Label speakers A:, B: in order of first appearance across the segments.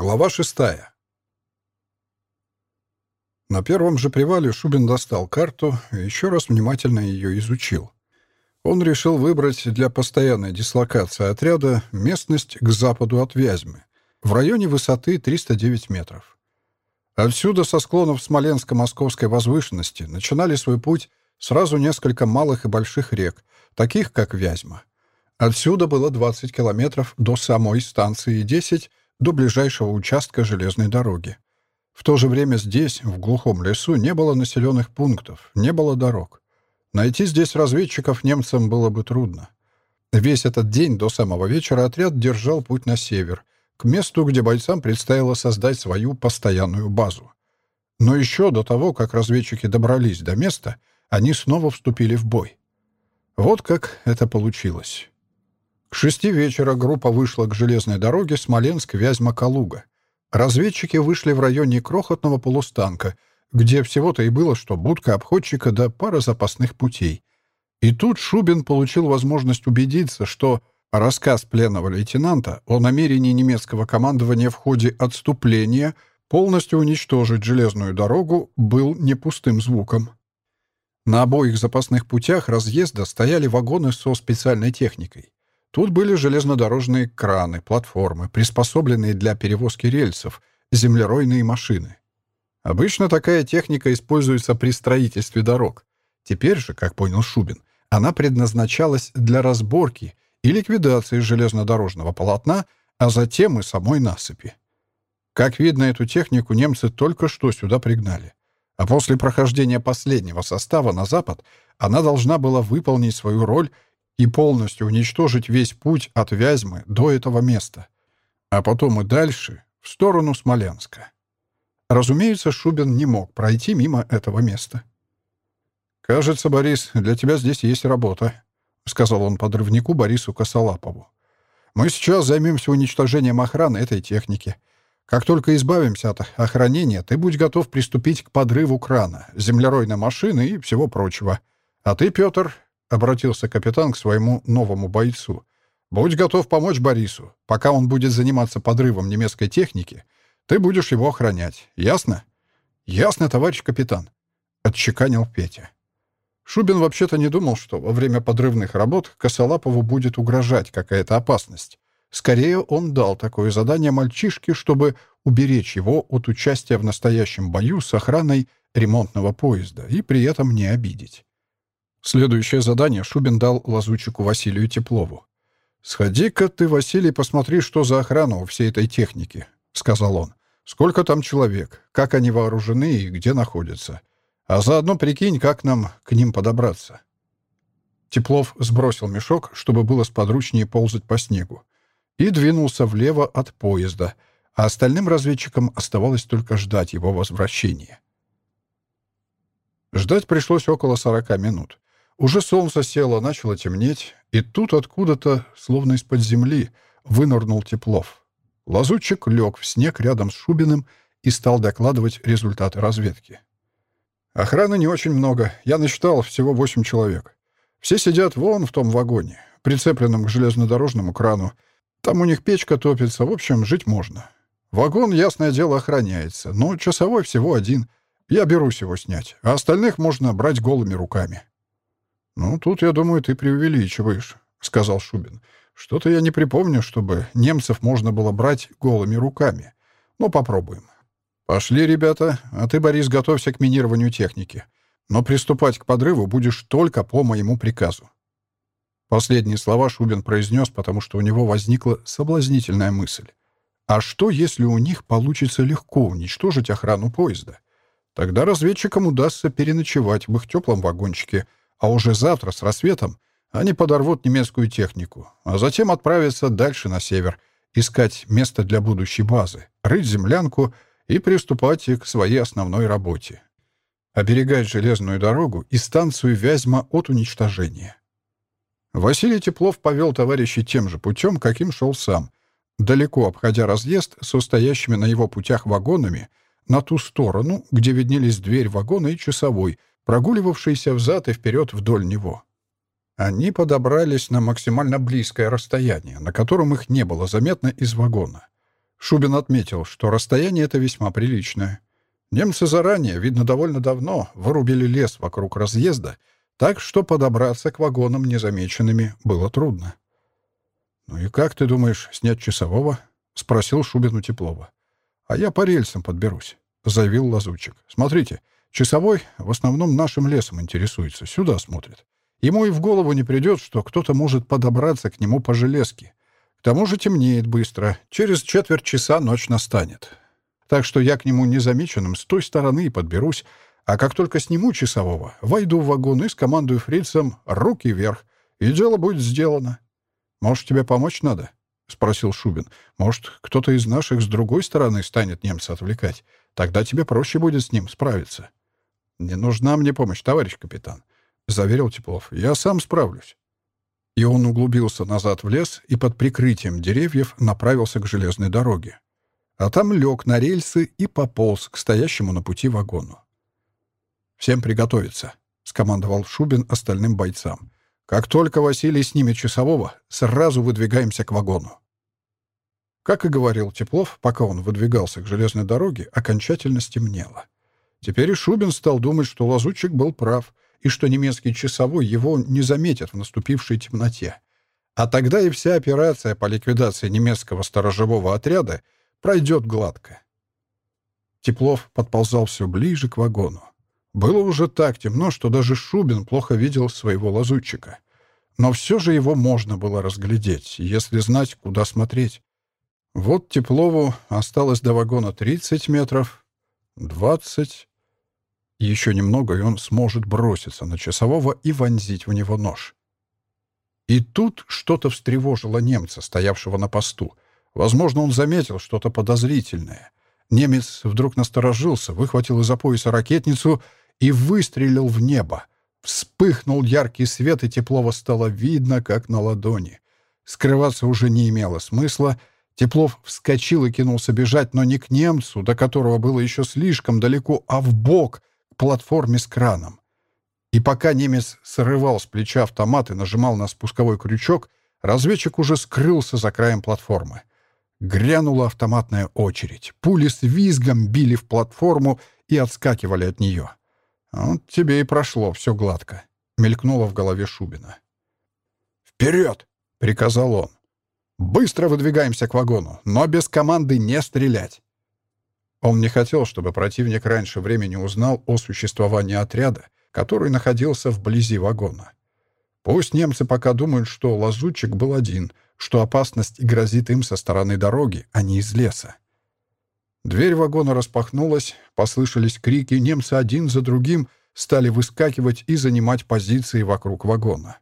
A: Глава шестая. На первом же привале Шубин достал карту и еще раз внимательно ее изучил. Он решил выбрать для постоянной дислокации отряда местность к западу от Вязьмы, в районе высоты 309 метров. Отсюда, со склонов Смоленско-Московской возвышенности, начинали свой путь сразу несколько малых и больших рек, таких как Вязьма. Отсюда было 20 километров до самой станции и 10 до ближайшего участка железной дороги. В то же время здесь, в глухом лесу, не было населенных пунктов, не было дорог. Найти здесь разведчиков немцам было бы трудно. Весь этот день до самого вечера отряд держал путь на север, к месту, где бойцам предстояло создать свою постоянную базу. Но еще до того, как разведчики добрались до места, они снова вступили в бой. Вот как это получилось. К шести вечера группа вышла к железной дороге Смоленск-Вязьма-Калуга. Разведчики вышли в районе крохотного полустанка, где всего-то и было, что будка обходчика да пара запасных путей. И тут Шубин получил возможность убедиться, что рассказ пленного лейтенанта о намерении немецкого командования в ходе отступления полностью уничтожить железную дорогу был не пустым звуком. На обоих запасных путях разъезда стояли вагоны со специальной техникой. Тут были железнодорожные краны, платформы, приспособленные для перевозки рельсов, землеройные машины. Обычно такая техника используется при строительстве дорог. Теперь же, как понял Шубин, она предназначалась для разборки и ликвидации железнодорожного полотна, а затем и самой насыпи. Как видно, эту технику немцы только что сюда пригнали. А после прохождения последнего состава на запад она должна была выполнить свою роль и полностью уничтожить весь путь от Вязьмы до этого места, а потом и дальше, в сторону Смоленска. Разумеется, Шубин не мог пройти мимо этого места. «Кажется, Борис, для тебя здесь есть работа», — сказал он подрывнику Борису Косолапову. «Мы сейчас займемся уничтожением охраны этой техники. Как только избавимся от охранения, ты будь готов приступить к подрыву крана, землеройной машины и всего прочего. А ты, Петр, — обратился капитан к своему новому бойцу. «Будь готов помочь Борису. Пока он будет заниматься подрывом немецкой техники, ты будешь его охранять. Ясно?» «Ясно, товарищ капитан», — отчеканил Петя. Шубин вообще-то не думал, что во время подрывных работ Косолапову будет угрожать какая-то опасность. Скорее, он дал такое задание мальчишке, чтобы уберечь его от участия в настоящем бою с охраной ремонтного поезда и при этом не обидеть. Следующее задание Шубин дал лазутчику Василию Теплову. «Сходи-ка ты, Василий, посмотри, что за охрана у всей этой техники», — сказал он. «Сколько там человек, как они вооружены и где находятся. А заодно прикинь, как нам к ним подобраться». Теплов сбросил мешок, чтобы было сподручнее ползать по снегу, и двинулся влево от поезда, а остальным разведчикам оставалось только ждать его возвращения. Ждать пришлось около сорока минут. Уже солнце село, начало темнеть, и тут откуда-то, словно из-под земли, вынырнул Теплов. Лазутчик лег в снег рядом с Шубиным и стал докладывать результаты разведки. «Охраны не очень много. Я насчитал всего восемь человек. Все сидят вон в том вагоне, прицепленном к железнодорожному крану. Там у них печка топится, в общем, жить можно. Вагон, ясное дело, охраняется, но часовой всего один. Я берусь его снять, а остальных можно брать голыми руками». «Ну, тут, я думаю, ты преувеличиваешь», — сказал Шубин. «Что-то я не припомню, чтобы немцев можно было брать голыми руками. Но попробуем». «Пошли, ребята, а ты, Борис, готовься к минированию техники. Но приступать к подрыву будешь только по моему приказу». Последние слова Шубин произнес, потому что у него возникла соблазнительная мысль. А что, если у них получится легко уничтожить охрану поезда? Тогда разведчикам удастся переночевать в их теплом вагончике — а уже завтра с рассветом они подорвут немецкую технику, а затем отправятся дальше на север, искать место для будущей базы, рыть землянку и приступать к своей основной работе — оберегать железную дорогу и станцию Вязьма от уничтожения. Василий Теплов повел товарищей тем же путем, каким шел сам, далеко обходя разъезд со стоящими на его путях вагонами на ту сторону, где виднелись дверь вагона и часовой, прогуливавшийся взад и вперед вдоль него. Они подобрались на максимально близкое расстояние, на котором их не было заметно из вагона. Шубин отметил, что расстояние это весьма приличное. Немцы заранее, видно, довольно давно, вырубили лес вокруг разъезда, так что подобраться к вагонам незамеченными было трудно. «Ну и как ты думаешь снять часового?» — спросил Шубин у Теплова. «А я по рельсам подберусь», — заявил лазутчик. «Смотрите, часовой в основном нашим лесом интересуется, сюда смотрит. Ему и в голову не придет, что кто-то может подобраться к нему по железке. К тому же темнеет быстро, через четверть часа ночь настанет. Так что я к нему незамеченным с той стороны и подберусь, а как только сниму часового, войду в вагон и скомандую фрицам «руки вверх», и дело будет сделано. Может, тебе помочь надо?» — спросил Шубин. «Может, кто-то из наших с другой стороны станет немца отвлекать? Тогда тебе проще будет с ним справиться». «Не нужна мне помощь, товарищ капитан», — заверил Теплов. «Я сам справлюсь». И он углубился назад в лес и под прикрытием деревьев направился к железной дороге а там лег на рельсы и пополз к стоящему на пути вагону. «Всем приготовиться», — скомандовал Шубин остальным бойцам. «Как только Василий снимет часового, сразу выдвигаемся к вагону». Как и говорил Теплов, пока он выдвигался к железной дороге, окончательно стемнело. Теперь и Шубин стал думать, что лазутчик был прав, и что немецкий часовой его не заметит в наступившей темноте. А тогда и вся операция по ликвидации немецкого сторожевого отряда — пройдет гладко. Теплов подползал все ближе к вагону. Было уже так темно, что даже Шубин плохо видел своего лазутчика. Но все же его можно было разглядеть, если знать, куда смотреть. Вот Теплову осталось до вагона 30 метров, 20. Еще немного, и он сможет броситься на часового и вонзить в него нож. И тут что-то встревожило немца, стоявшего на посту — Возможно, он заметил что-то подозрительное. Немец вдруг насторожился, выхватил из-за пояса ракетницу и выстрелил в небо. Вспыхнул яркий свет, и Теплова стало видно, как на ладони. Скрываться уже не имело смысла. Теплов вскочил и кинулся бежать, но не к немцу, до которого было еще слишком далеко, а в бок к платформе с краном. И пока немец срывал с плеча автомат и нажимал на спусковой крючок, разведчик уже скрылся за краем платформы. Грянула автоматная очередь. Пули с визгом били в платформу и отскакивали от нее. «Вот тебе и прошло все гладко», — мелькнуло в голове Шубина. «Вперед!» — приказал он. «Быстро выдвигаемся к вагону, но без команды не стрелять». Он не хотел, чтобы противник раньше времени узнал о существовании отряда, который находился вблизи вагона. Пусть немцы пока думают, что лазутчик был один — что опасность грозит им со стороны дороги, а не из леса. Дверь вагона распахнулась, послышались крики, немцы один за другим стали выскакивать и занимать позиции вокруг вагона.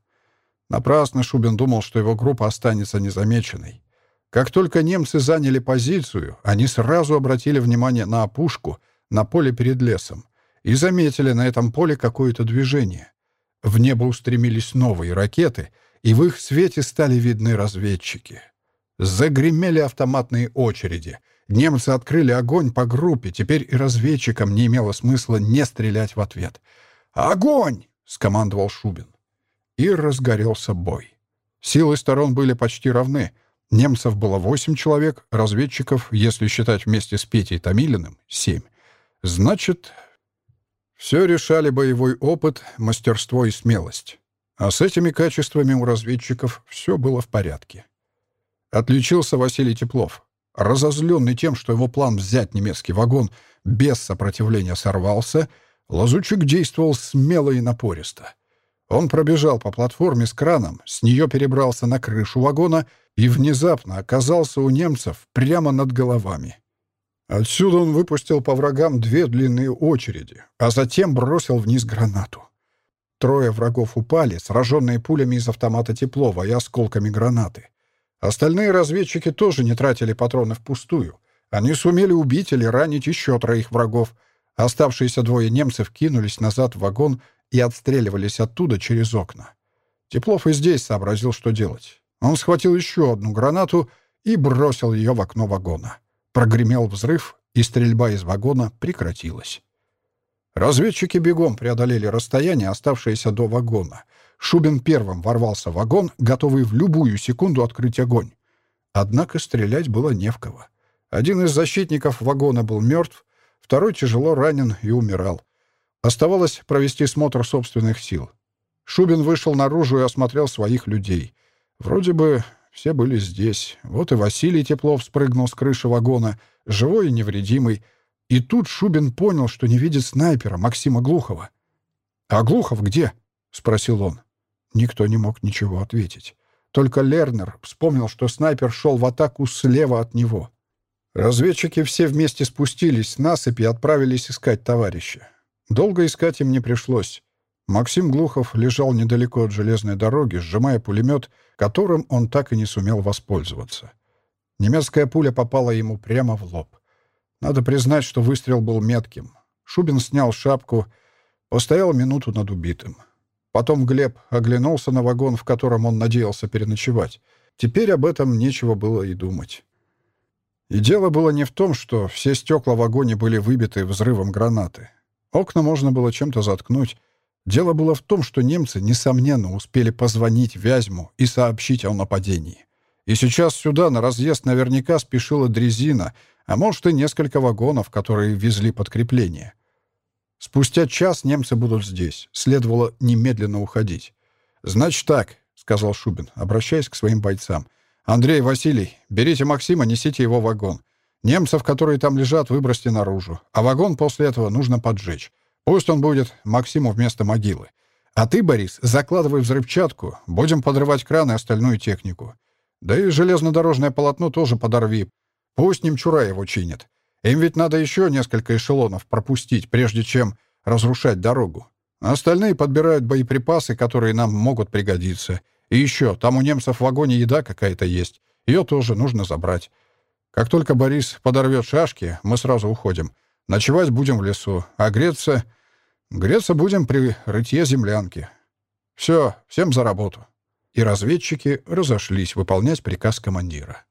A: Напрасно Шубин думал, что его группа останется незамеченной. Как только немцы заняли позицию, они сразу обратили внимание на опушку, на поле перед лесом, и заметили на этом поле какое-то движение. В небо устремились новые ракеты — и в их свете стали видны разведчики. Загремели автоматные очереди. Немцы открыли огонь по группе, теперь и разведчикам не имело смысла не стрелять в ответ. «Огонь!» — скомандовал Шубин. И разгорелся бой. Силы сторон были почти равны. Немцев было восемь человек, разведчиков, если считать вместе с Петей Томилиным, семь. Значит, все решали боевой опыт, мастерство и смелость. А с этими качествами у разведчиков все было в порядке. Отличился Василий Теплов. Разозленный тем, что его план взять немецкий вагон без сопротивления сорвался, Лазучик действовал смело и напористо. Он пробежал по платформе с краном, с нее перебрался на крышу вагона и внезапно оказался у немцев прямо над головами. Отсюда он выпустил по врагам две длинные очереди, а затем бросил вниз гранату. Трое врагов упали, сраженные пулями из автомата Теплова и осколками гранаты. Остальные разведчики тоже не тратили патроны впустую. Они сумели убить или ранить еще троих врагов. Оставшиеся двое немцев кинулись назад в вагон и отстреливались оттуда через окна. Теплов и здесь сообразил, что делать. Он схватил еще одну гранату и бросил ее в окно вагона. Прогремел взрыв, и стрельба из вагона прекратилась. Разведчики бегом преодолели расстояние, оставшееся до вагона. Шубин первым ворвался в вагон, готовый в любую секунду открыть огонь. Однако стрелять было не в кого. Один из защитников вагона был мертв, второй тяжело ранен и умирал. Оставалось провести смотр собственных сил. Шубин вышел наружу и осмотрел своих людей. Вроде бы все были здесь. Вот и Василий Теплов спрыгнул с крыши вагона, живой и невредимый. И тут Шубин понял, что не видит снайпера Максима Глухова. «А Глухов где?» — спросил он. Никто не мог ничего ответить. Только Лернер вспомнил, что снайпер шел в атаку слева от него. Разведчики все вместе спустились с насыпи и отправились искать товарища. Долго искать им не пришлось. Максим Глухов лежал недалеко от железной дороги, сжимая пулемет, которым он так и не сумел воспользоваться. Немецкая пуля попала ему прямо в лоб. Надо признать, что выстрел был метким. Шубин снял шапку, постоял минуту над убитым. Потом Глеб оглянулся на вагон, в котором он надеялся переночевать. Теперь об этом нечего было и думать. И дело было не в том, что все стекла в вагоне были выбиты взрывом гранаты. Окна можно было чем-то заткнуть. Дело было в том, что немцы, несомненно, успели позвонить Вязьму и сообщить о нападении. И сейчас сюда на разъезд наверняка спешила дрезина, а может и несколько вагонов, которые везли подкрепление. Спустя час немцы будут здесь. Следовало немедленно уходить. «Значит так», — сказал Шубин, обращаясь к своим бойцам. «Андрей, Василий, берите Максима, несите его вагон. Немцев, которые там лежат, выбросьте наружу. А вагон после этого нужно поджечь. Пусть он будет Максиму вместо могилы. А ты, Борис, закладывай взрывчатку, будем подрывать краны и остальную технику. Да и железнодорожное полотно тоже подорви. Пусть немчура его чинят. Им ведь надо еще несколько эшелонов пропустить, прежде чем разрушать дорогу. Остальные подбирают боеприпасы, которые нам могут пригодиться. И еще, там у немцев в вагоне еда какая-то есть. Ее тоже нужно забрать. Как только Борис подорвет шашки, мы сразу уходим. Ночевать будем в лесу, а греться... Греться будем при рытье землянки. Все, всем за работу. И разведчики разошлись выполнять приказ командира.